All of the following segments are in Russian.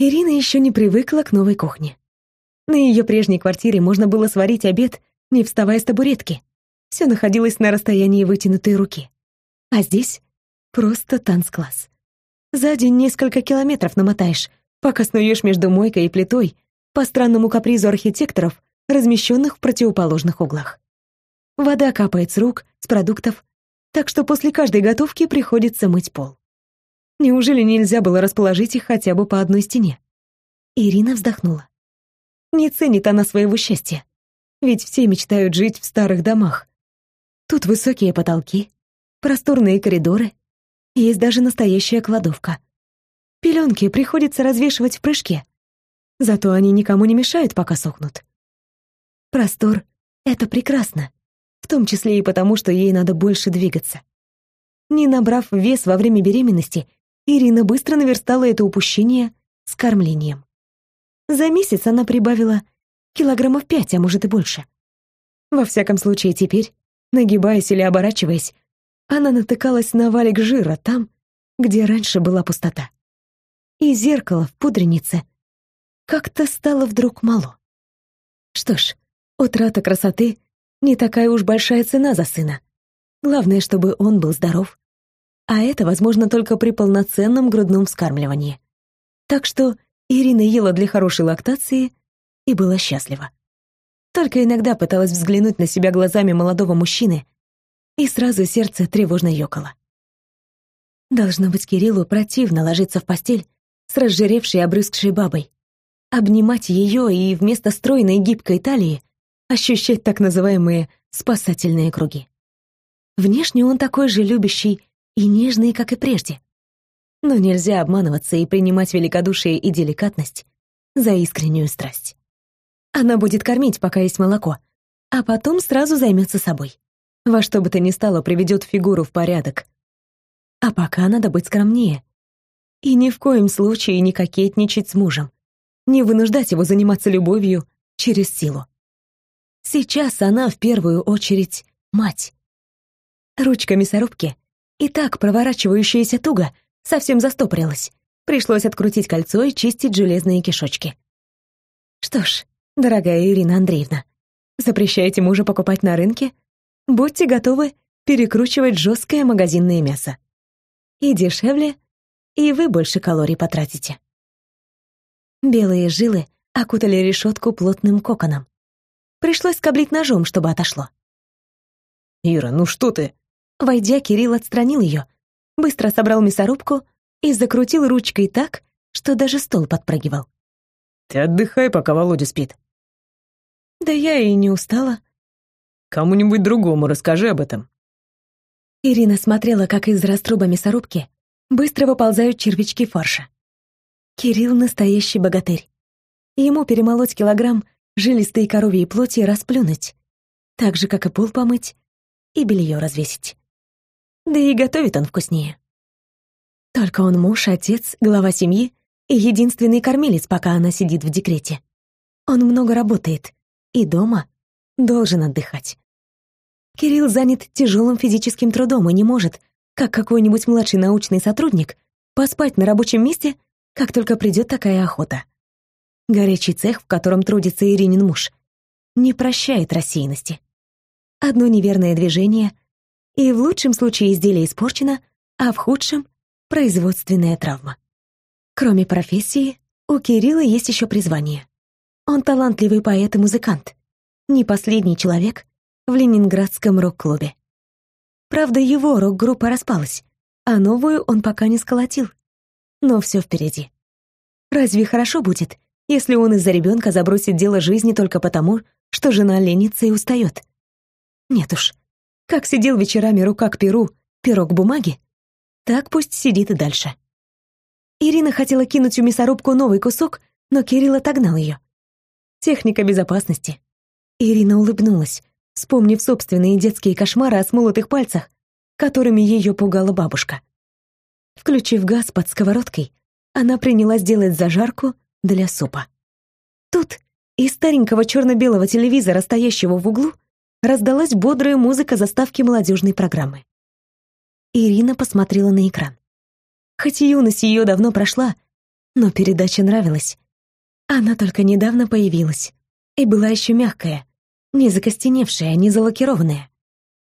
Ирина еще не привыкла к новой кухне. На ее прежней квартире можно было сварить обед, не вставая с табуретки. Все находилось на расстоянии вытянутой руки. А здесь просто танцкласс. За день несколько километров намотаешь, пока снуешь между мойкой и плитой по странному капризу архитекторов, размещенных в противоположных углах. Вода капает с рук, с продуктов, так что после каждой готовки приходится мыть пол. Неужели нельзя было расположить их хотя бы по одной стене? Ирина вздохнула. Не ценит она своего счастья. Ведь все мечтают жить в старых домах. Тут высокие потолки, просторные коридоры, есть даже настоящая кладовка. Пеленки приходится развешивать в прыжке. Зато они никому не мешают, пока сохнут. Простор — это прекрасно, в том числе и потому, что ей надо больше двигаться. Не набрав вес во время беременности, Ирина быстро наверстала это упущение с кормлением. За месяц она прибавила килограммов пять, а может и больше. Во всяком случае, теперь, нагибаясь или оборачиваясь, она натыкалась на валик жира там, где раньше была пустота. И зеркало в пудренице как-то стало вдруг мало. Что ж, утрата красоты не такая уж большая цена за сына. Главное, чтобы он был здоров. А это возможно только при полноценном грудном вскармливании. Так что Ирина ела для хорошей лактации и была счастлива. Только иногда пыталась взглянуть на себя глазами молодого мужчины, и сразу сердце тревожно ёкало. Должно быть, Кириллу противно ложиться в постель с разжиревшей обрызгшей бабой, обнимать ее и вместо стройной гибкой талии ощущать так называемые спасательные круги. Внешне он такой же любящий и нежный, как и прежде. Но нельзя обманываться и принимать великодушие и деликатность за искреннюю страсть. Она будет кормить, пока есть молоко, а потом сразу займется собой. Во что бы то ни стало, приведет фигуру в порядок. А пока надо быть скромнее. И ни в коем случае не кокетничать с мужем, не вынуждать его заниматься любовью через силу. Сейчас она в первую очередь мать. Ручка мясорубки, и так проворачивающаяся туго, совсем застопорилась. Пришлось открутить кольцо и чистить железные кишочки. Что ж, дорогая Ирина Андреевна, запрещаете мужа покупать на рынке? Будьте готовы перекручивать жесткое магазинное мясо. И дешевле, и вы больше калорий потратите. Белые жилы окутали решетку плотным коконом. Пришлось скоблить ножом, чтобы отошло. «Ира, ну что ты?» Войдя, Кирилл отстранил ее, быстро собрал мясорубку и закрутил ручкой так, что даже стол подпрыгивал. «Ты отдыхай, пока Володя спит». «Да я и не устала». «Кому-нибудь другому расскажи об этом». Ирина смотрела, как из раструба мясорубки быстро выползают червячки фарша. Кирилл — настоящий богатырь. Ему перемолоть килограмм жилистой коровьей плоти расплюнуть, так же, как и пол помыть и белье развесить. Да и готовит он вкуснее. Только он муж, отец, глава семьи и единственный кормилец, пока она сидит в декрете. Он много работает и дома должен отдыхать. Кирилл занят тяжелым физическим трудом и не может, как какой-нибудь младший научный сотрудник, поспать на рабочем месте, как только придет такая охота. Горячий цех, в котором трудится Иринин муж, не прощает рассеянности. Одно неверное движение, и в лучшем случае изделие испорчено, а в худшем — производственная травма. Кроме профессии, у Кирилла есть еще призвание. Он талантливый поэт и музыкант, не последний человек в ленинградском рок-клубе. Правда, его рок-группа распалась, а новую он пока не сколотил. Но все впереди. Разве хорошо будет, если он из-за ребенка забросит дело жизни только потому, что жена ленится и устает. Нет уж, как сидел вечерами рука к перу, пирог бумаги, так пусть сидит и дальше. Ирина хотела кинуть в мясорубку новый кусок, но Кирилл отогнал ее. Техника безопасности. Ирина улыбнулась, вспомнив собственные детские кошмары о смолотых пальцах, которыми ее пугала бабушка. Включив газ под сковородкой, она принялась делать зажарку для супа. Тут из старенького черно-белого телевизора, стоящего в углу, раздалась бодрая музыка заставки молодежной программы. Ирина посмотрела на экран. Хоть юность ее давно прошла, Но передача нравилась. Она только недавно появилась и была еще мягкая, не закостеневшая, не залакированная.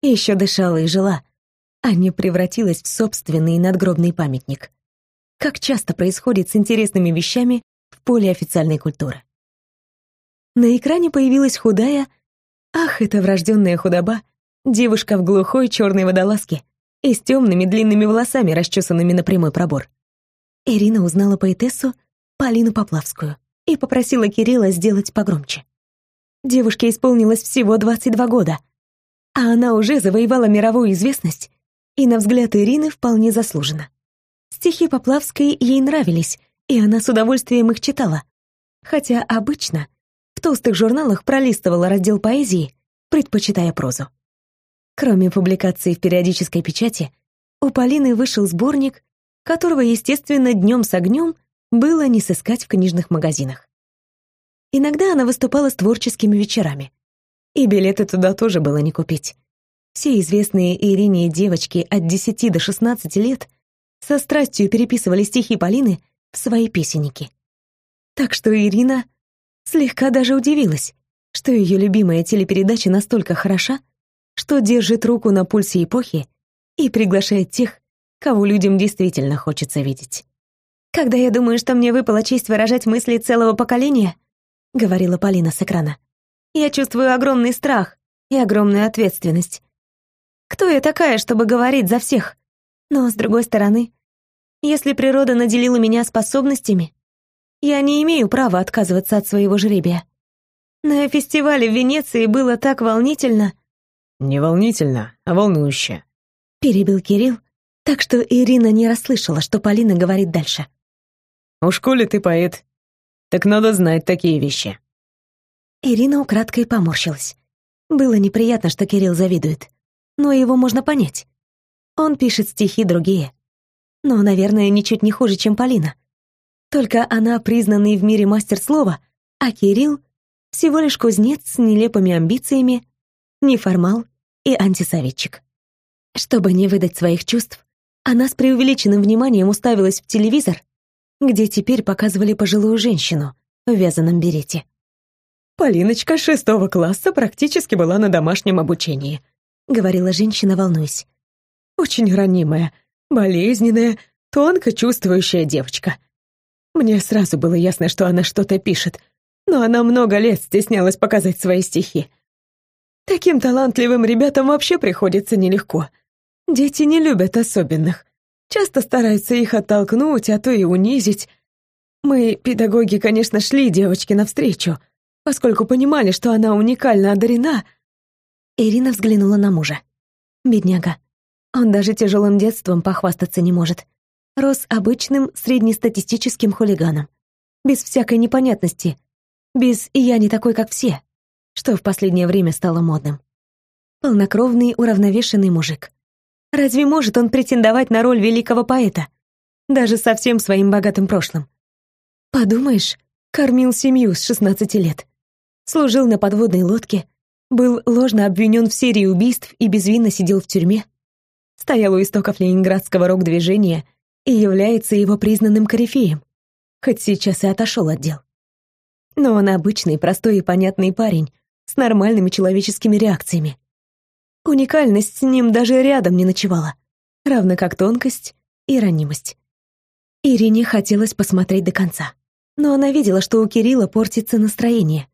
Еще дышала и жила, а не превратилась в собственный надгробный памятник. Как часто происходит с интересными вещами в поле официальной культуры. На экране появилась худая, ах, это врожденная худоба, девушка в глухой черной водолазке и с темными длинными волосами, расчесанными на прямой пробор. Ирина узнала поэтессу Полину Поплавскую и попросила Кирилла сделать погромче. Девушке исполнилось всего 22 года, а она уже завоевала мировую известность и, на взгляд Ирины, вполне заслуженно. Стихи Поплавской ей нравились, и она с удовольствием их читала, хотя обычно толстых журналах пролистывала раздел поэзии, предпочитая прозу. Кроме публикаций в периодической печати, у Полины вышел сборник, которого, естественно, днем с огнем было не сыскать в книжных магазинах. Иногда она выступала с творческими вечерами, и билеты туда тоже было не купить. Все известные Ирине девочки от 10 до 16 лет со страстью переписывали стихи Полины в свои песенники. Так что Ирина слегка даже удивилась, что ее любимая телепередача настолько хороша, что держит руку на пульсе эпохи и приглашает тех, кого людям действительно хочется видеть. «Когда я думаю, что мне выпала честь выражать мысли целого поколения», — говорила Полина с экрана, «я чувствую огромный страх и огромную ответственность. Кто я такая, чтобы говорить за всех? Но, с другой стороны, если природа наделила меня способностями, я не имею права отказываться от своего жребия. На фестивале в Венеции было так волнительно, «Не волнительно, а волнующе», — перебил Кирилл, так что Ирина не расслышала, что Полина говорит дальше. «У школе ты поэт, так надо знать такие вещи». Ирина украдкой поморщилась. Было неприятно, что Кирилл завидует, но его можно понять. Он пишет стихи другие. Но, наверное, ничуть не хуже, чем Полина. Только она признанный в мире мастер слова, а Кирилл всего лишь кузнец с нелепыми амбициями, неформал и антисоветчик. Чтобы не выдать своих чувств, она с преувеличенным вниманием уставилась в телевизор, где теперь показывали пожилую женщину в вязаном берете. «Полиночка шестого класса практически была на домашнем обучении», — говорила женщина, волнуясь. «Очень ранимая, болезненная, тонко чувствующая девочка. Мне сразу было ясно, что она что-то пишет, но она много лет стеснялась показать свои стихи. Таким талантливым ребятам вообще приходится нелегко. Дети не любят особенных. Часто стараются их оттолкнуть, а то и унизить. Мы, педагоги, конечно, шли девочке навстречу, поскольку понимали, что она уникально одарена. Ирина взглянула на мужа. Бедняга. Он даже тяжелым детством похвастаться не может. Рос обычным среднестатистическим хулиганом. Без всякой непонятности. Без «я не такой, как все» что в последнее время стало модным. Полнокровный, уравновешенный мужик. Разве может он претендовать на роль великого поэта? Даже со всем своим богатым прошлым. Подумаешь, кормил семью с 16 лет. Служил на подводной лодке, был ложно обвинен в серии убийств и безвинно сидел в тюрьме. Стоял у истоков ленинградского рок-движения и является его признанным корифеем, хоть сейчас и отошел от дел. Но он обычный, простой и понятный парень, с нормальными человеческими реакциями. Уникальность с ним даже рядом не ночевала, равно как тонкость и ранимость. Ирине хотелось посмотреть до конца, но она видела, что у Кирилла портится настроение,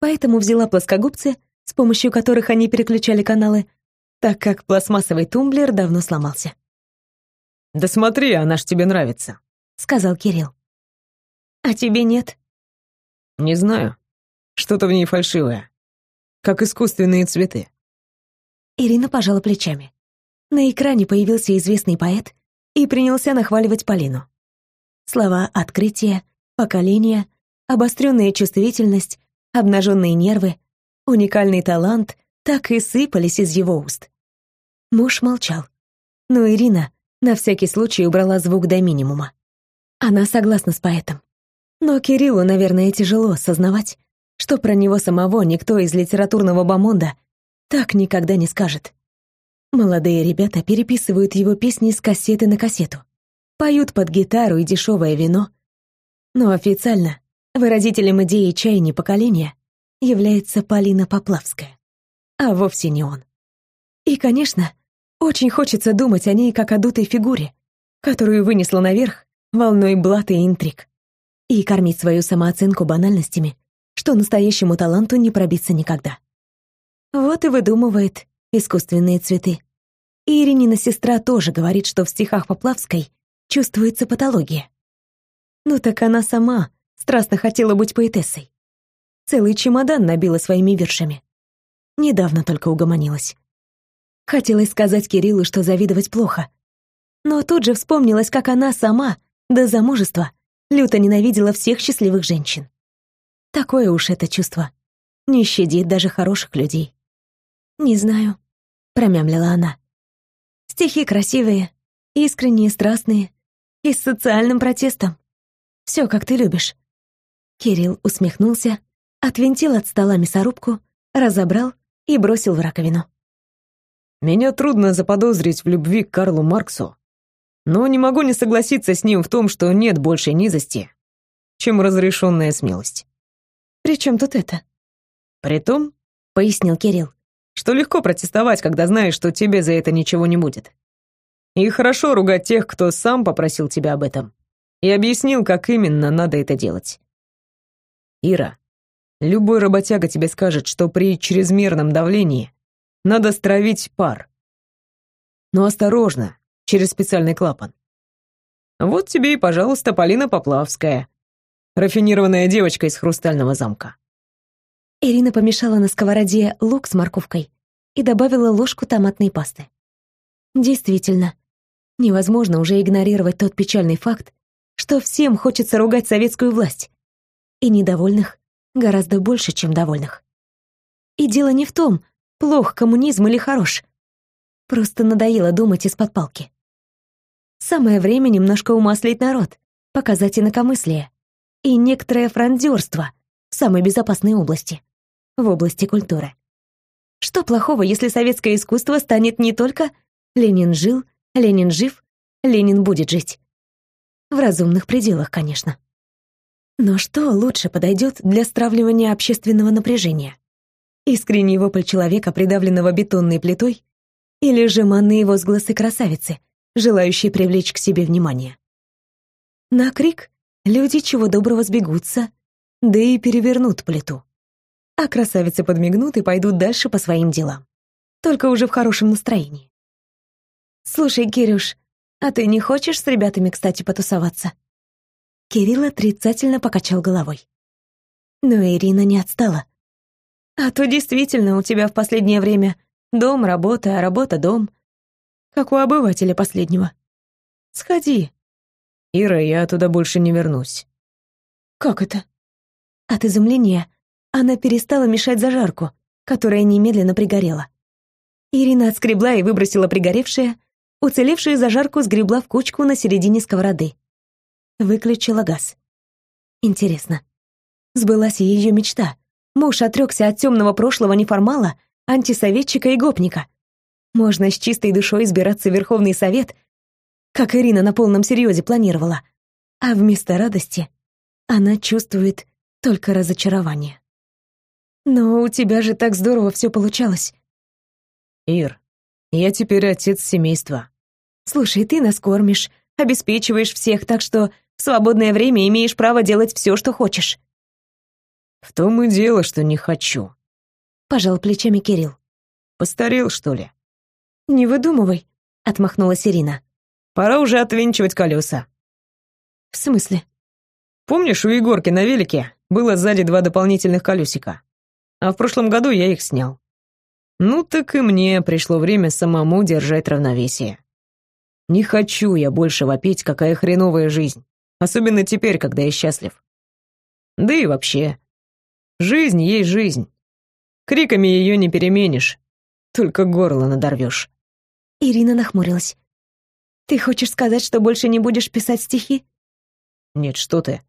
поэтому взяла плоскогубцы, с помощью которых они переключали каналы, так как пластмассовый тумблер давно сломался. «Да смотри, она ж тебе нравится», — сказал Кирилл. «А тебе нет?» «Не знаю. Что-то в ней фальшивое как искусственные цветы. Ирина пожала плечами. На экране появился известный поэт и принялся нахваливать Полину. Слова «открытие», «поколение», обостренная чувствительность, обнаженные нервы, уникальный талант так и сыпались из его уст. Муж молчал, но Ирина на всякий случай убрала звук до минимума. Она согласна с поэтом. Но Кириллу, наверное, тяжело осознавать, что про него самого никто из литературного бомонда так никогда не скажет. Молодые ребята переписывают его песни с кассеты на кассету, поют под гитару и дешевое вино, Но официально выразителем идеи чаяния поколения является Полина Поплавская, а вовсе не он. И, конечно, очень хочется думать о ней как о дутой фигуре, которую вынесла наверх волной блата и интриг, и кормить свою самооценку банальностями, что настоящему таланту не пробиться никогда. Вот и выдумывает искусственные цветы. И Иринина сестра тоже говорит, что в стихах Поплавской чувствуется патология. Ну так она сама страстно хотела быть поэтессой. Целый чемодан набила своими вершами. Недавно только угомонилась. Хотелось сказать Кириллу, что завидовать плохо. Но тут же вспомнилось, как она сама, до замужества, люто ненавидела всех счастливых женщин. Такое уж это чувство. Не щадит даже хороших людей. «Не знаю», — промямлила она. «Стихи красивые, искренние, страстные и с социальным протестом. Все, как ты любишь». Кирилл усмехнулся, отвинтил от стола мясорубку, разобрал и бросил в раковину. «Меня трудно заподозрить в любви к Карлу Марксу, но не могу не согласиться с ним в том, что нет большей низости, чем разрешенная смелость». «При чем тут это?» «При том, — пояснил Кирилл, что легко протестовать, когда знаешь, что тебе за это ничего не будет. И хорошо ругать тех, кто сам попросил тебя об этом и объяснил, как именно надо это делать. Ира, любой работяга тебе скажет, что при чрезмерном давлении надо стравить пар. Но осторожно, через специальный клапан. Вот тебе и, пожалуйста, Полина Поплавская, рафинированная девочка из хрустального замка. Ирина помешала на сковороде лук с морковкой и добавила ложку томатной пасты. Действительно, невозможно уже игнорировать тот печальный факт, что всем хочется ругать советскую власть. И недовольных гораздо больше, чем довольных. И дело не в том, плох коммунизм или хорош. Просто надоело думать из-под палки. Самое время немножко умаслить народ, показать инакомыслие и некоторое франдерство в самой безопасной области в области культуры. Что плохого, если советское искусство станет не только «Ленин жил», «Ленин жив», «Ленин будет жить»? В разумных пределах, конечно. Но что лучше подойдет для стравливания общественного напряжения? Искренний вопль человека, придавленного бетонной плитой, или жеманные возгласы красавицы, желающей привлечь к себе внимание? На крик люди чего доброго сбегутся, да и перевернут плиту а красавицы подмигнут и пойдут дальше по своим делам. Только уже в хорошем настроении. «Слушай, Кирюш, а ты не хочешь с ребятами, кстати, потусоваться?» Кирилл отрицательно покачал головой. Но Ирина не отстала. «А то действительно у тебя в последнее время дом, работа, а работа, дом. Как у обывателя последнего. Сходи». «Ира, я туда больше не вернусь». «Как это?» От изумления она перестала мешать зажарку, которая немедленно пригорела. Ирина отскребла и выбросила пригоревшее, уцелевшую зажарку сгребла в кучку на середине сковороды. Выключила газ. Интересно, сбылась ее мечта. Муж отрекся от темного прошлого неформала, антисоветчика и гопника. Можно с чистой душой избираться в Верховный Совет, как Ирина на полном серьезе планировала. А вместо радости она чувствует только разочарование. Но у тебя же так здорово все получалось. Ир, я теперь отец семейства. Слушай, ты нас кормишь, обеспечиваешь всех, так что в свободное время имеешь право делать все, что хочешь. В том и дело, что не хочу. Пожал плечами Кирилл. Постарел, что ли? Не выдумывай, отмахнулась Ирина. Пора уже отвинчивать колеса. В смысле? Помнишь, у Егорки на велике было сзади два дополнительных колесика? а в прошлом году я их снял. Ну так и мне пришло время самому держать равновесие. Не хочу я больше вопить, какая хреновая жизнь, особенно теперь, когда я счастлив. Да и вообще, жизнь есть жизнь. Криками ее не переменишь, только горло надорвешь. Ирина нахмурилась. Ты хочешь сказать, что больше не будешь писать стихи? Нет, что ты.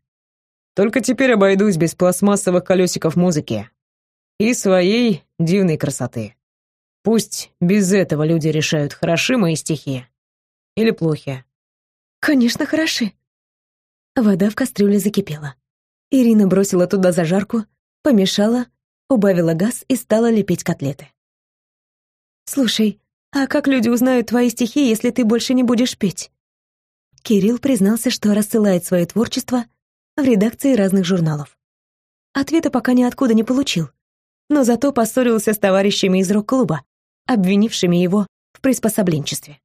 Только теперь обойдусь без пластмассовых колесиков музыки, и своей дивной красоты. Пусть без этого люди решают, хороши мои стихи или плохи. Конечно, хороши. Вода в кастрюле закипела. Ирина бросила туда зажарку, помешала, убавила газ и стала лепить котлеты. «Слушай, а как люди узнают твои стихи, если ты больше не будешь петь?» Кирилл признался, что рассылает свое творчество в редакции разных журналов. Ответа пока ниоткуда не получил, но зато поссорился с товарищами из рок-клуба, обвинившими его в приспособленчестве.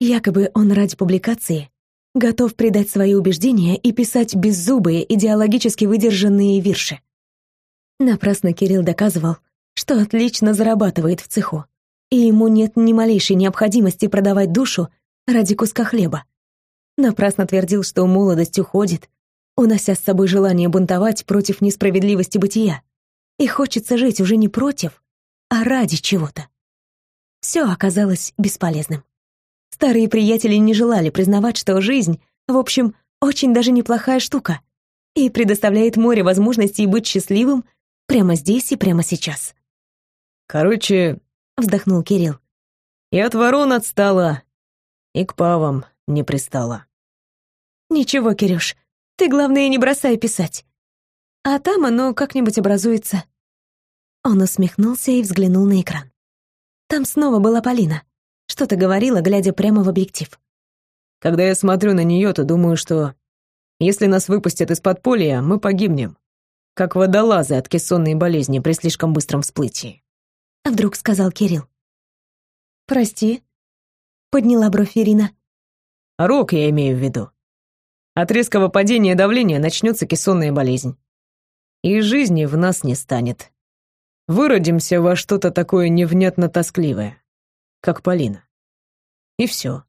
Якобы он ради публикации готов предать свои убеждения и писать беззубые, идеологически выдержанные вирши. Напрасно Кирилл доказывал, что отлично зарабатывает в цеху, и ему нет ни малейшей необходимости продавать душу ради куска хлеба. Напрасно твердил, что молодость уходит, унося с собой желание бунтовать против несправедливости бытия. И хочется жить уже не против, а ради чего-то. Все оказалось бесполезным. Старые приятели не желали признавать, что жизнь, в общем, очень даже неплохая штука и предоставляет море возможностей быть счастливым прямо здесь и прямо сейчас. «Короче...» — вздохнул Кирилл. «И от ворон отстала, и к павам не пристала». «Ничего, Кирюш, ты, главное, не бросай писать. А там оно как-нибудь образуется». Он усмехнулся и взглянул на экран. Там снова была Полина. Что-то говорила, глядя прямо в объектив. Когда я смотрю на нее, то думаю, что если нас выпустят из подполья, мы погибнем, как водолазы от кессонной болезни при слишком быстром всплытии. Вдруг сказал Кирилл. «Прости», — подняла бровь Ирина. «Рок я имею в виду. От резкого падения давления начнется кессонная болезнь. И жизни в нас не станет. Выродимся во что-то такое невнятно тоскливое как Полина. И все.